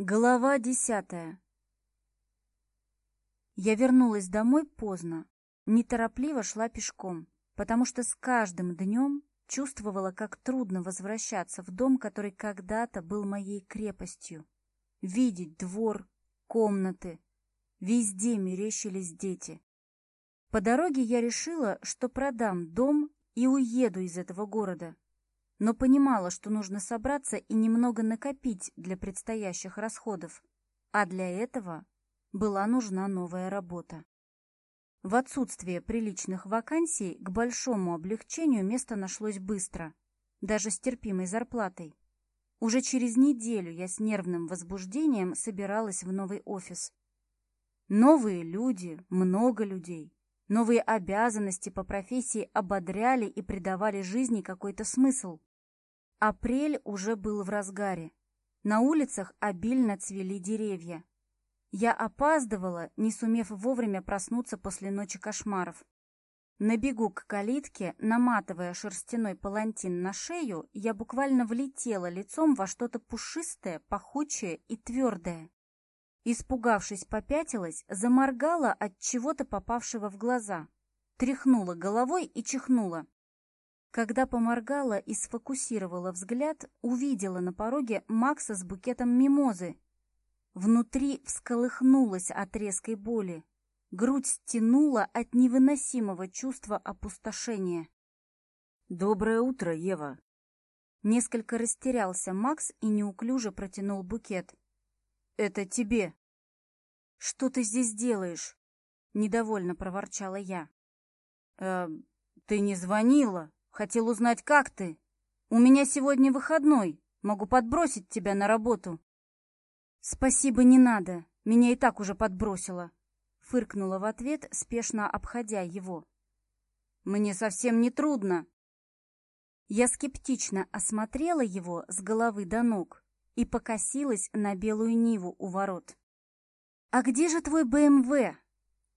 Глава десятая Я вернулась домой поздно, неторопливо шла пешком, потому что с каждым днем чувствовала, как трудно возвращаться в дом, который когда-то был моей крепостью. Видеть двор, комнаты, везде мерещились дети. По дороге я решила, что продам дом и уеду из этого города, но понимала, что нужно собраться и немного накопить для предстоящих расходов, а для этого была нужна новая работа. В отсутствие приличных вакансий к большому облегчению место нашлось быстро, даже с терпимой зарплатой. Уже через неделю я с нервным возбуждением собиралась в новый офис. Новые люди, много людей. Новые обязанности по профессии ободряли и придавали жизни какой-то смысл. Апрель уже был в разгаре. На улицах обильно цвели деревья. Я опаздывала, не сумев вовремя проснуться после ночи кошмаров. На бегу к калитке, наматывая шерстяной палантин на шею, я буквально влетела лицом во что-то пушистое, пахучее и твердое. Испугавшись, попятилась, заморгала от чего-то попавшего в глаза. Тряхнула головой и чихнула. Когда поморгала и сфокусировала взгляд, увидела на пороге Макса с букетом мимозы. Внутри всколыхнулась от резкой боли. Грудь стянула от невыносимого чувства опустошения. «Доброе утро, Ева!» Несколько растерялся Макс и неуклюже протянул букет. «Это тебе!» «Что ты здесь делаешь?» Недовольно проворчала я. «Э, «Ты не звонила!» Хотел узнать, как ты. У меня сегодня выходной. Могу подбросить тебя на работу. Спасибо, не надо. Меня и так уже подбросило. Фыркнула в ответ, спешно обходя его. Мне совсем не трудно. Я скептично осмотрела его с головы до ног и покосилась на белую Ниву у ворот. «А где же твой БМВ?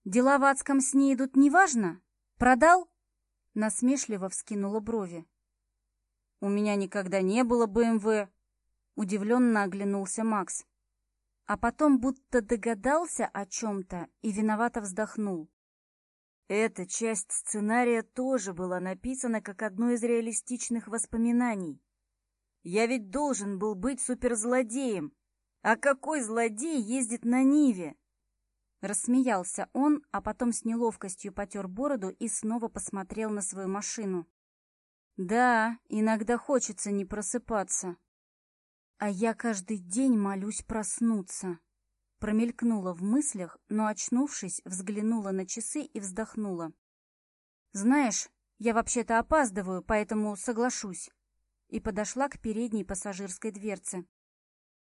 Дела в адском сне идут неважно? Продал?» Насмешливо вскинула брови. «У меня никогда не было БМВ!» Удивленно оглянулся Макс. А потом будто догадался о чем-то и виновато вздохнул. Эта часть сценария тоже была написана как одно из реалистичных воспоминаний. Я ведь должен был быть суперзлодеем. А какой злодей ездит на Ниве? Рассмеялся он, а потом с неловкостью потер бороду и снова посмотрел на свою машину. «Да, иногда хочется не просыпаться». «А я каждый день молюсь проснуться». Промелькнула в мыслях, но, очнувшись, взглянула на часы и вздохнула. «Знаешь, я вообще-то опаздываю, поэтому соглашусь». И подошла к передней пассажирской дверце.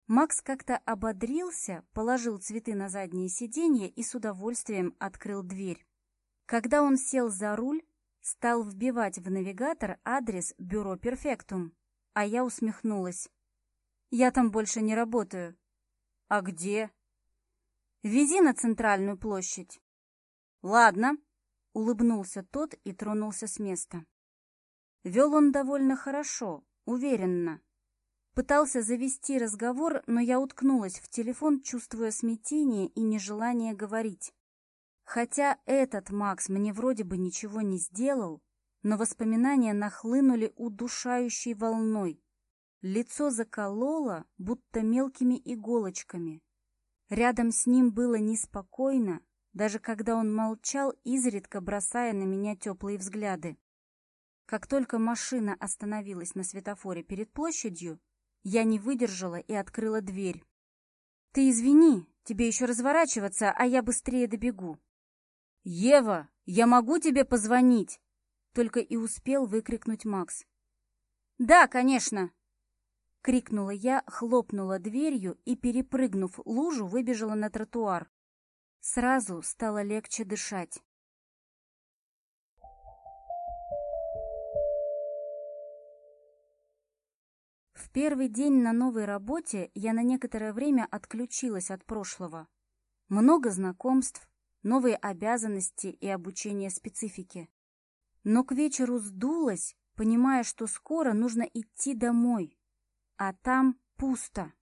Макс как-то ободрился, положил цветы на заднее сиденье и с удовольствием открыл дверь. Когда он сел за руль, стал вбивать в навигатор адрес «Бюро Перфектум», а я усмехнулась. «Я там больше не работаю». «А где?» «Вези на центральную площадь». «Ладно», — улыбнулся тот и тронулся с места. Вел он довольно хорошо, уверенно, Пытался завести разговор, но я уткнулась в телефон, чувствуя смятение и нежелание говорить. Хотя этот Макс мне вроде бы ничего не сделал, но воспоминания нахлынули удушающей волной. Лицо закололо, будто мелкими иголочками. Рядом с ним было неспокойно, даже когда он молчал, изредка бросая на меня теплые взгляды. Как только машина остановилась на светофоре перед площадью, я не выдержала и открыла дверь. «Ты извини, тебе еще разворачиваться, а я быстрее добегу». «Ева, я могу тебе позвонить?» Только и успел выкрикнуть Макс. «Да, конечно!» Крикнула я, хлопнула дверью и, перепрыгнув лужу, выбежала на тротуар. Сразу стало легче дышать. первый день на новой работе я на некоторое время отключилась от прошлого. Много знакомств, новые обязанности и обучение специфике. Но к вечеру сдулась, понимая, что скоро нужно идти домой, а там пусто.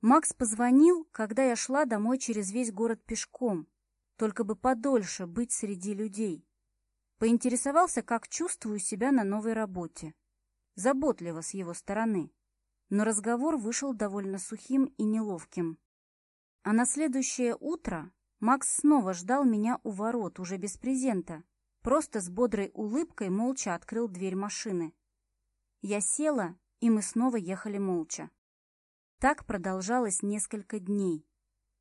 Макс позвонил, когда я шла домой через весь город пешком, только бы подольше быть среди людей. Поинтересовался, как чувствую себя на новой работе заботливо с его стороны, но разговор вышел довольно сухим и неловким. А на следующее утро Макс снова ждал меня у ворот, уже без презента. Просто с бодрой улыбкой молча открыл дверь машины. Я села, и мы снова ехали молча. Так продолжалось несколько дней.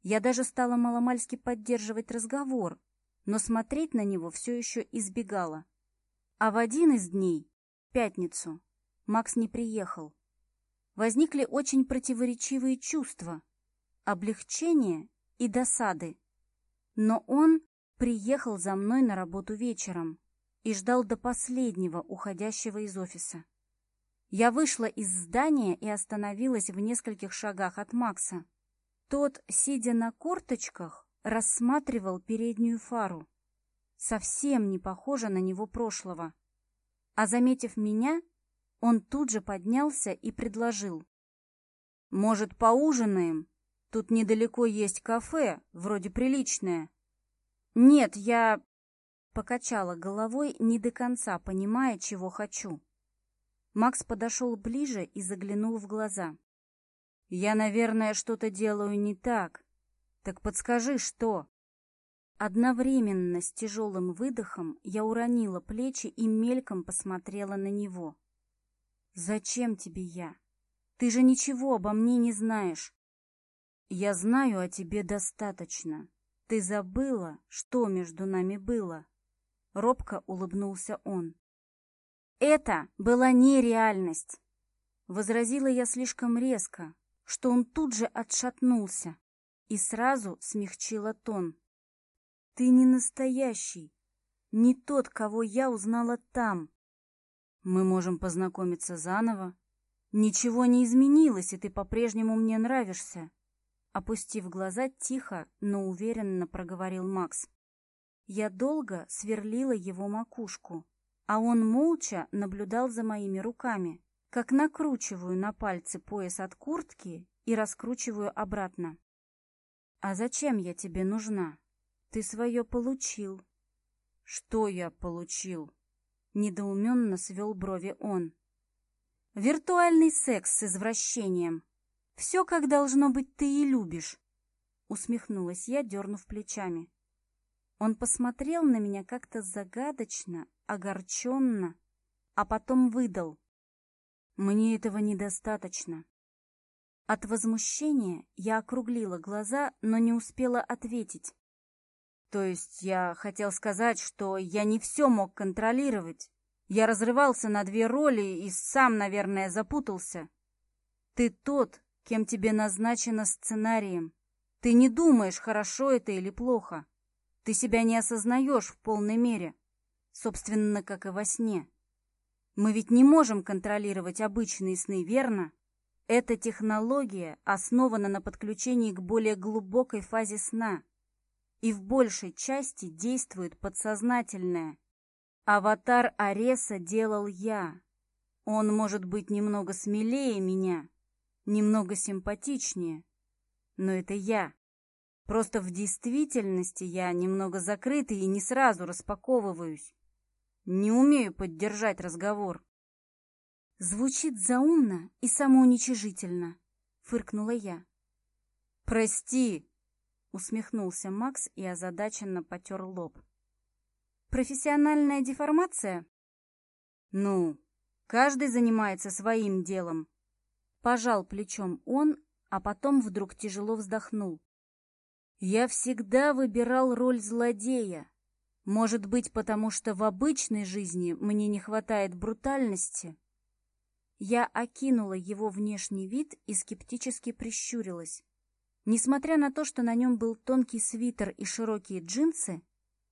Я даже стала маломальски поддерживать разговор, но смотреть на него все еще избегала. А в один из дней, в пятницу, Макс не приехал. Возникли очень противоречивые чувства – облегчение и досады. Но он приехал за мной на работу вечером и ждал до последнего уходящего из офиса. Я вышла из здания и остановилась в нескольких шагах от Макса. Тот, сидя на корточках, рассматривал переднюю фару. Совсем не похожа на него прошлого. А заметив меня, он тут же поднялся и предложил. «Может, поужинаем? Тут недалеко есть кафе, вроде приличное». «Нет, я...» — покачала головой, не до конца понимая, чего хочу. Макс подошел ближе и заглянул в глаза. «Я, наверное, что-то делаю не так. Так подскажи, что?» Одновременно с тяжелым выдохом я уронила плечи и мельком посмотрела на него. «Зачем тебе я? Ты же ничего обо мне не знаешь». «Я знаю о тебе достаточно. Ты забыла, что между нами было?» Робко улыбнулся он. Это была нереальность. Возразила я слишком резко, что он тут же отшатнулся и сразу смягчила тон. Ты не настоящий, не тот, кого я узнала там. Мы можем познакомиться заново. Ничего не изменилось, и ты по-прежнему мне нравишься. Опустив глаза, тихо, но уверенно проговорил Макс. Я долго сверлила его макушку, а он молча наблюдал за моими руками, как накручиваю на пальцы пояс от куртки и раскручиваю обратно. «А зачем я тебе нужна? Ты свое получил». «Что я получил?» — Недоуменно свел брови он. «Виртуальный секс с извращением. Все, как должно быть, ты и любишь», — усмехнулась я, дернув плечами. Он посмотрел на меня как-то загадочно, огорченно, а потом выдал. «Мне этого недостаточно». От возмущения я округлила глаза, но не успела ответить. То есть я хотел сказать, что я не все мог контролировать. Я разрывался на две роли и сам, наверное, запутался. Ты тот, кем тебе назначено сценарием. Ты не думаешь, хорошо это или плохо. Ты себя не осознаешь в полной мере, собственно, как и во сне. Мы ведь не можем контролировать обычные сны, верно? Эта технология основана на подключении к более глубокой фазе сна — и в большей части действует подсознательное. Аватар Ареса делал я. Он может быть немного смелее меня, немного симпатичнее, но это я. Просто в действительности я немного закрытый и не сразу распаковываюсь. Не умею поддержать разговор. Звучит заумно и самоуничижительно, фыркнула я. Прости, усмехнулся Макс и озадаченно потер лоб. «Профессиональная деформация?» «Ну, каждый занимается своим делом». Пожал плечом он, а потом вдруг тяжело вздохнул. «Я всегда выбирал роль злодея. Может быть, потому что в обычной жизни мне не хватает брутальности?» Я окинула его внешний вид и скептически прищурилась. Несмотря на то, что на нем был тонкий свитер и широкие джинсы,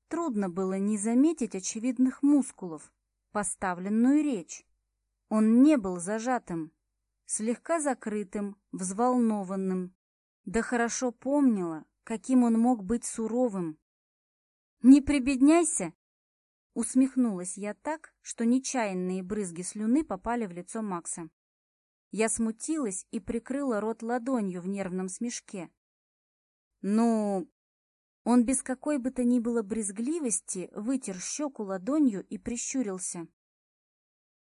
трудно было не заметить очевидных мускулов, поставленную речь. Он не был зажатым, слегка закрытым, взволнованным. Да хорошо помнила, каким он мог быть суровым. «Не прибедняйся!» Усмехнулась я так, что нечаянные брызги слюны попали в лицо Макса. Я смутилась и прикрыла рот ладонью в нервном смешке. «Ну...» Он без какой бы то ни было брезгливости вытер щеку ладонью и прищурился.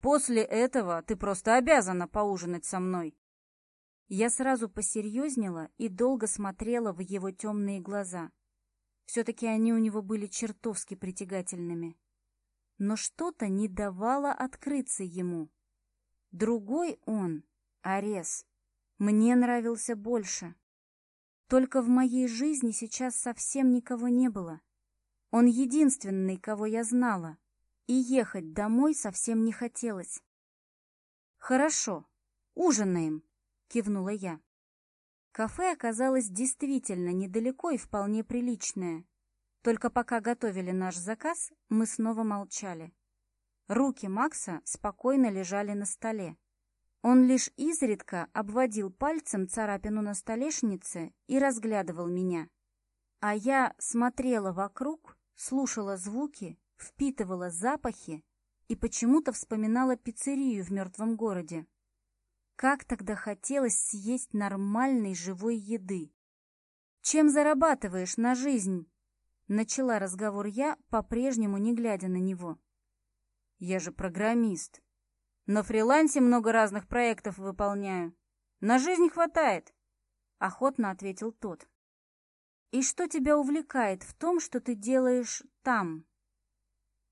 «После этого ты просто обязана поужинать со мной!» Я сразу посерьезнела и долго смотрела в его темные глаза. Все-таки они у него были чертовски притягательными. Но что-то не давало открыться ему. Другой он Арес, мне нравился больше. Только в моей жизни сейчас совсем никого не было. Он единственный, кого я знала, и ехать домой совсем не хотелось. «Хорошо, ужинаем», — кивнула я. Кафе оказалось действительно недалеко и вполне приличное. Только пока готовили наш заказ, мы снова молчали. Руки Макса спокойно лежали на столе. Он лишь изредка обводил пальцем царапину на столешнице и разглядывал меня. А я смотрела вокруг, слушала звуки, впитывала запахи и почему-то вспоминала пиццерию в мертвом городе. Как тогда хотелось съесть нормальной живой еды. «Чем зарабатываешь на жизнь?» Начала разговор я, по-прежнему не глядя на него. «Я же программист», на фрилансе много разных проектов выполняю. На жизнь хватает, — охотно ответил тот. И что тебя увлекает в том, что ты делаешь там?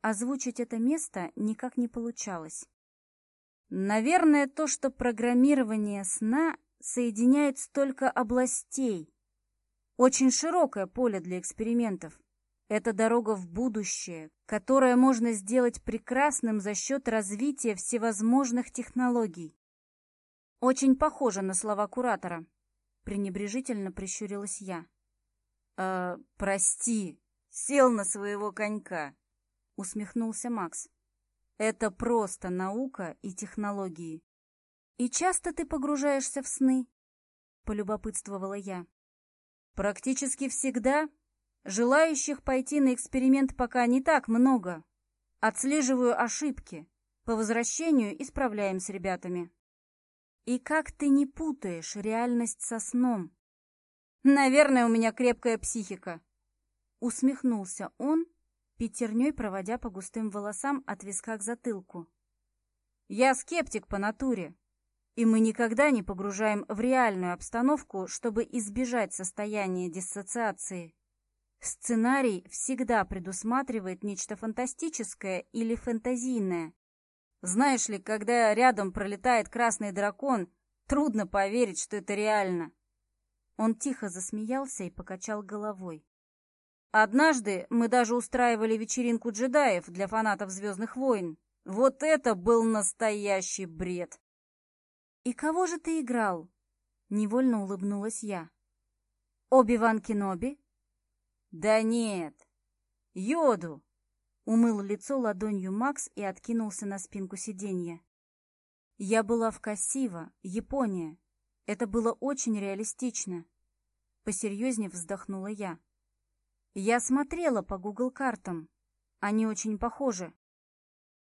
Озвучить это место никак не получалось. Наверное, то, что программирование сна соединяет столько областей. Очень широкое поле для экспериментов. Это дорога в будущее, которое можно сделать прекрасным за счет развития всевозможных технологий. Очень похоже на слова куратора. Пренебрежительно прищурилась я. «Э, прости, сел на своего конька», — усмехнулся Макс. «Это просто наука и технологии». «И часто ты погружаешься в сны?» — полюбопытствовала я. «Практически всегда», Желающих пойти на эксперимент пока не так много. Отслеживаю ошибки. По возвращению исправляем с ребятами. И как ты не путаешь реальность со сном? Наверное, у меня крепкая психика. Усмехнулся он, пятерней проводя по густым волосам от виска к затылку. Я скептик по натуре, и мы никогда не погружаем в реальную обстановку, чтобы избежать состояния диссоциации. Сценарий всегда предусматривает нечто фантастическое или фэнтазийное. Знаешь ли, когда рядом пролетает красный дракон, трудно поверить, что это реально. Он тихо засмеялся и покачал головой. Однажды мы даже устраивали вечеринку джедаев для фанатов «Звездных войн». Вот это был настоящий бред! «И кого же ты играл?» — невольно улыбнулась я. «Оби-Ван Кеноби?» Да нет! Йоду! Умыл лицо ладонью Макс и откинулся на спинку сиденья. Я была в Кассива, Япония. Это было очень реалистично. Посерьезнее вздохнула я. Я смотрела по Google картам. Они очень похожи.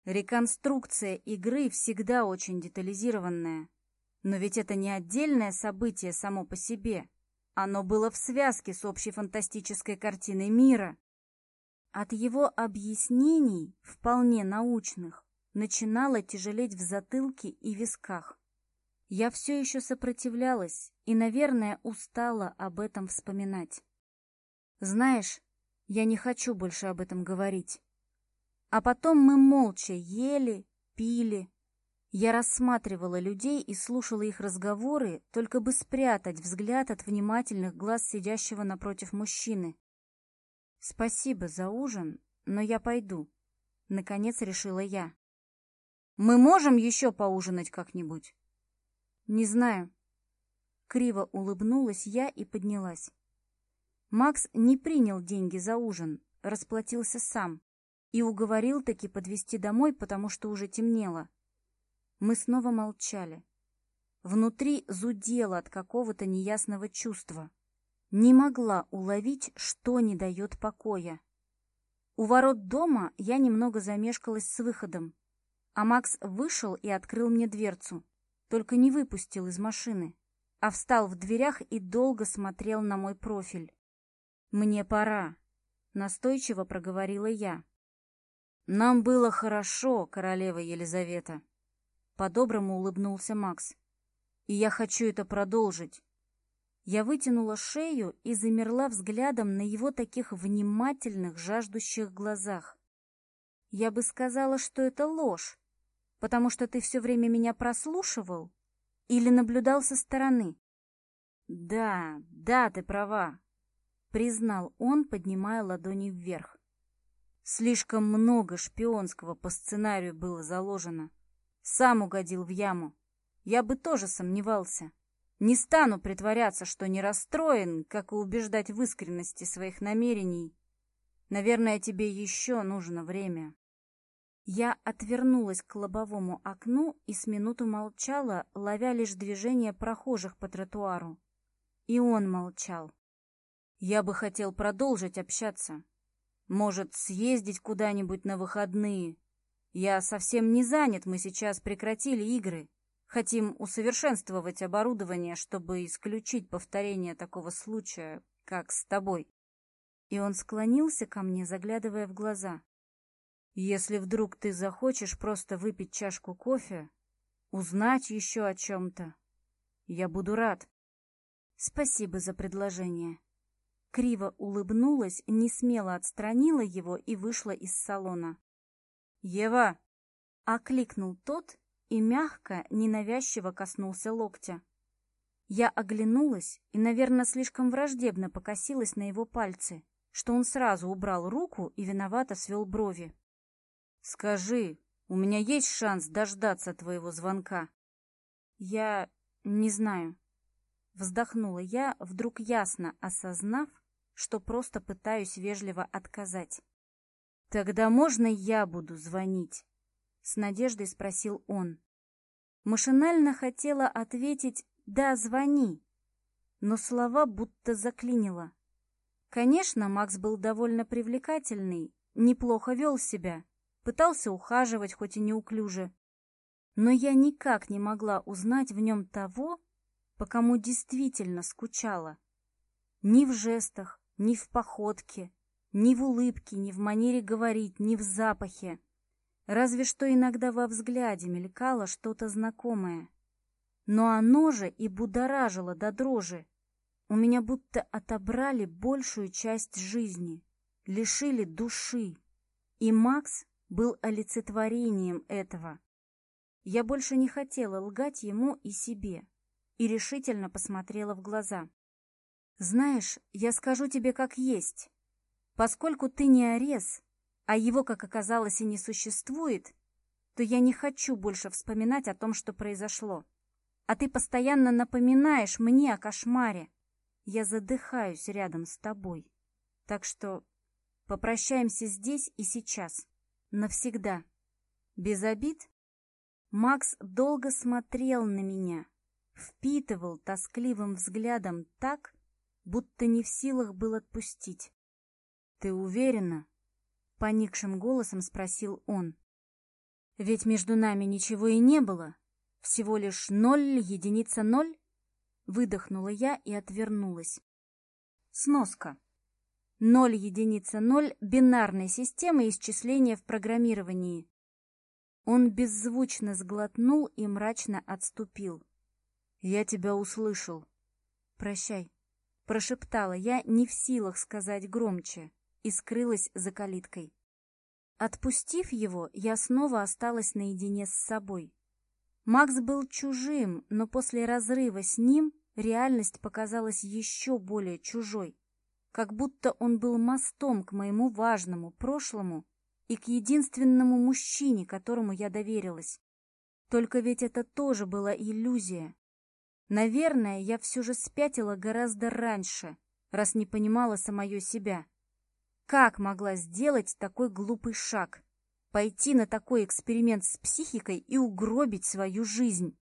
Реконструкция игры всегда очень детализированная. Но ведь это не отдельное событие само по себе. Оно было в связке с общей фантастической картиной мира. От его объяснений, вполне научных, начинало тяжелеть в затылке и висках. Я все еще сопротивлялась и, наверное, устала об этом вспоминать. Знаешь, я не хочу больше об этом говорить. А потом мы молча ели, пили, я рассматривала людей и слушала их разговоры, только бы спрятать взгляд от внимательных глаз сидящего напротив мужчины. «Спасибо за ужин, но я пойду», — наконец решила я. «Мы можем еще поужинать как-нибудь?» «Не знаю». Криво улыбнулась я и поднялась. Макс не принял деньги за ужин, расплатился сам и уговорил таки подвести домой, потому что уже темнело. Мы снова молчали. Внутри зудело от какого-то неясного чувства. Не могла уловить, что не дает покоя. У ворот дома я немного замешкалась с выходом, а Макс вышел и открыл мне дверцу, только не выпустил из машины, а встал в дверях и долго смотрел на мой профиль. «Мне пора», — настойчиво проговорила я. «Нам было хорошо, королева Елизавета», по-доброму улыбнулся Макс. «И я хочу это продолжить». Я вытянула шею и замерла взглядом на его таких внимательных, жаждущих глазах. Я бы сказала, что это ложь, потому что ты все время меня прослушивал или наблюдал со стороны. «Да, да, ты права», — признал он, поднимая ладони вверх. «Слишком много шпионского по сценарию было заложено». Сам угодил в яму. Я бы тоже сомневался. Не стану притворяться, что не расстроен, как и убеждать в искренности своих намерений. Наверное, тебе еще нужно время. Я отвернулась к лобовому окну и с минуту молчала, ловя лишь движение прохожих по тротуару. И он молчал. Я бы хотел продолжить общаться. Может, съездить куда-нибудь на выходные, я совсем не занят, мы сейчас прекратили игры. Хотим усовершенствовать оборудование, чтобы исключить повторение такого случая, как с тобой. И он склонился ко мне, заглядывая в глаза. Если вдруг ты захочешь просто выпить чашку кофе, узнать еще о чем-то, я буду рад. Спасибо за предложение. Криво улыбнулась, не смело отстранила его и вышла из салона. «Ева!» — окликнул тот и мягко, ненавязчиво коснулся локтя. Я оглянулась и, наверное, слишком враждебно покосилась на его пальцы, что он сразу убрал руку и виновато свел брови. «Скажи, у меня есть шанс дождаться твоего звонка?» «Я не знаю». Вздохнула я, вдруг ясно осознав, что просто пытаюсь вежливо отказать. «Тогда можно я буду звонить?» — с надеждой спросил он. Машинально хотела ответить «Да, звони», но слова будто заклинило. Конечно, Макс был довольно привлекательный, неплохо вел себя, пытался ухаживать, хоть и неуклюже. Но я никак не могла узнать в нем того, по кому действительно скучала. Ни в жестах, ни в походке — ни в улыбке, ни в манере говорить, ни в запахе. Разве что иногда во взгляде мелькало что-то знакомое. Но оно же и будоражило до дрожи. У меня будто отобрали большую часть жизни, лишили души. И Макс был олицетворением этого. Я больше не хотела лгать ему и себе и решительно посмотрела в глаза. «Знаешь, я скажу тебе как есть. Поскольку ты не Арес, а его, как оказалось, и не существует, то я не хочу больше вспоминать о том, что произошло. А ты постоянно напоминаешь мне о кошмаре. Я задыхаюсь рядом с тобой. Так что попрощаемся здесь и сейчас. Навсегда. Без обид? Макс долго смотрел на меня, впитывал тоскливым взглядом так, будто не в силах был отпустить. Ты уверена? Поникшим голосом спросил он. Ведь между нами ничего и не было. Всего лишь ноль, единица ноль. Выдохнула я и отвернулась. Сноска. Ноль, единица ноль – бинарной системы исчисления в программировании. Он беззвучно сглотнул и мрачно отступил. «Я тебя услышал. Прощай», – прошептала я, не в силах сказать громче и скрылась за калиткой. Отпустив его, я снова осталась наедине с собой. Макс был чужим, но после разрыва с ним реальность показалась еще более чужой, как будто он был мостом к моему важному прошлому и к единственному мужчине, которому я доверилась. Только ведь это тоже была иллюзия. Наверное, я все же спятила гораздо раньше, раз не понимала самое себя. Как могла сделать такой глупый шаг? Пойти на такой эксперимент с психикой и угробить свою жизнь?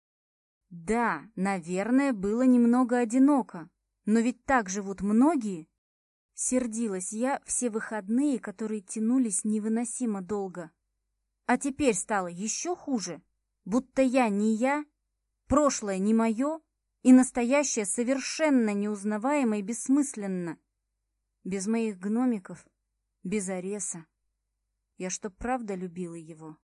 Да, наверное, было немного одиноко, но ведь так живут многие. Сердилась я все выходные, которые тянулись невыносимо долго. А теперь стало еще хуже, будто я не я, прошлое не мое, и настоящее совершенно неузнаваемо и бессмысленно. Без моих гномиков без Ареса. Я что, правда любила его?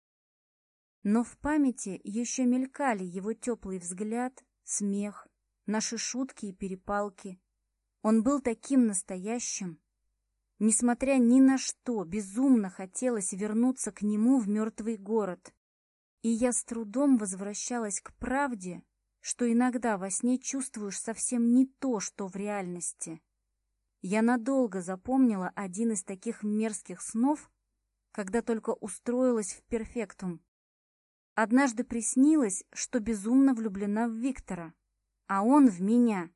Но в памяти еще мелькали его теплый взгляд, смех, наши шутки и перепалки. Он был таким настоящим. Несмотря ни на что, безумно хотелось вернуться к нему в мертвый город. И я с трудом возвращалась к правде, что иногда во сне чувствуешь совсем не то, что в реальности. Я надолго запомнила один из таких мерзких снов, когда только устроилась в перфектум. Однажды приснилось, что безумно влюблена в Виктора, а он в меня.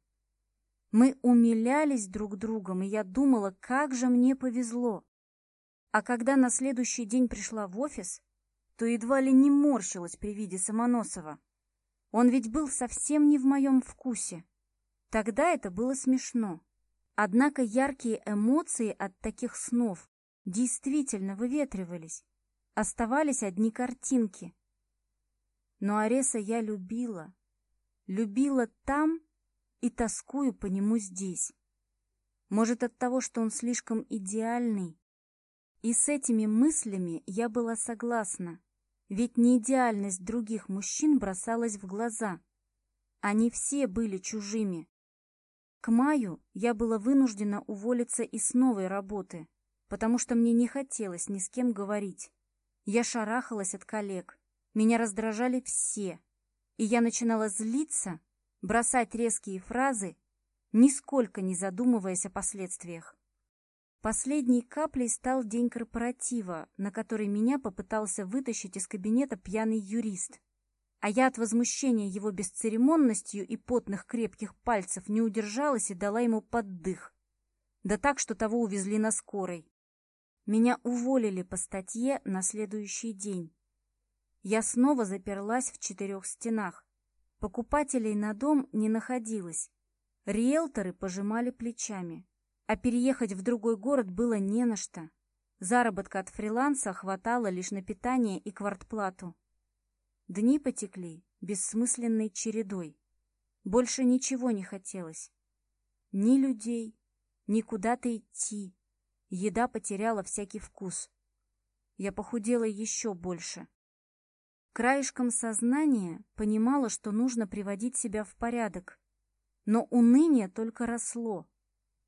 Мы умилялись друг другом, и я думала, как же мне повезло. А когда на следующий день пришла в офис, то едва ли не морщилась при виде Самоносова. Он ведь был совсем не в моем вкусе. Тогда это было смешно. Однако яркие эмоции от таких снов действительно выветривались. Оставались одни картинки. Но Ареса я любила. Любила там и тоскую по нему здесь. Может, от того, что он слишком идеальный. И с этими мыслями я была согласна, ведь неидеальность других мужчин бросалась в глаза. Они все были чужими, к маю я была вынуждена уволиться из новой работы, потому что мне не хотелось ни с кем говорить. Я шарахалась от коллег, меня раздражали все, и я начинала злиться, бросать резкие фразы, нисколько не задумываясь о последствиях. Последней каплей стал день корпоратива, на который меня попытался вытащить из кабинета пьяный юрист. А я от возмущения его бесцеремонностью и потных крепких пальцев не удержалась и дала ему поддых. Да так, что того увезли на скорой. Меня уволили по статье на следующий день. Я снова заперлась в четырех стенах. Покупателей на дом не находилось. Риэлторы пожимали плечами. А переехать в другой город было не на что. Заработка от фриланса хватало лишь на питание и квартплату. Дни потекли бессмысленной чередой. Больше ничего не хотелось. Ни людей, ни куда-то идти. Еда потеряла всякий вкус. Я похудела еще больше. Краешком сознания понимала, что нужно приводить себя в порядок. Но уныние только росло.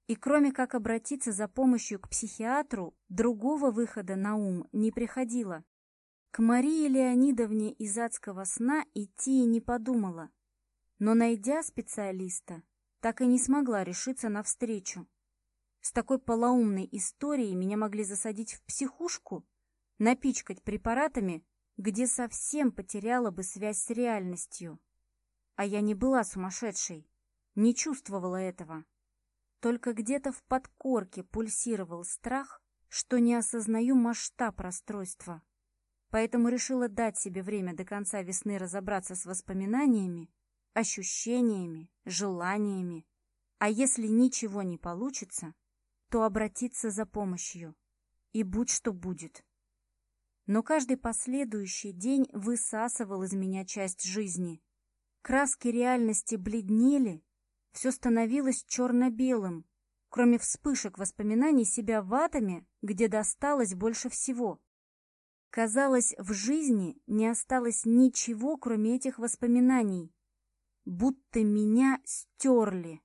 И кроме как обратиться за помощью к психиатру, другого выхода на ум не приходило. К Марии Леонидовне из адского сна идти и не подумала, но, найдя специалиста, так и не смогла решиться навстречу. С такой полоумной историей меня могли засадить в психушку, напичкать препаратами, где совсем потеряла бы связь с реальностью. А я не была сумасшедшей, не чувствовала этого. Только где-то в подкорке пульсировал страх, что не осознаю масштаб расстройства поэтому решила дать себе время до конца весны разобраться с воспоминаниями, ощущениями, желаниями. А если ничего не получится, то обратиться за помощью. И будь что будет. Но каждый последующий день высасывал из меня часть жизни. Краски реальности бледнели, все становилось черно-белым, кроме вспышек воспоминаний себя ватами, где досталось больше всего. Казалось, в жизни не осталось ничего, кроме этих воспоминаний. Будто меня стерли.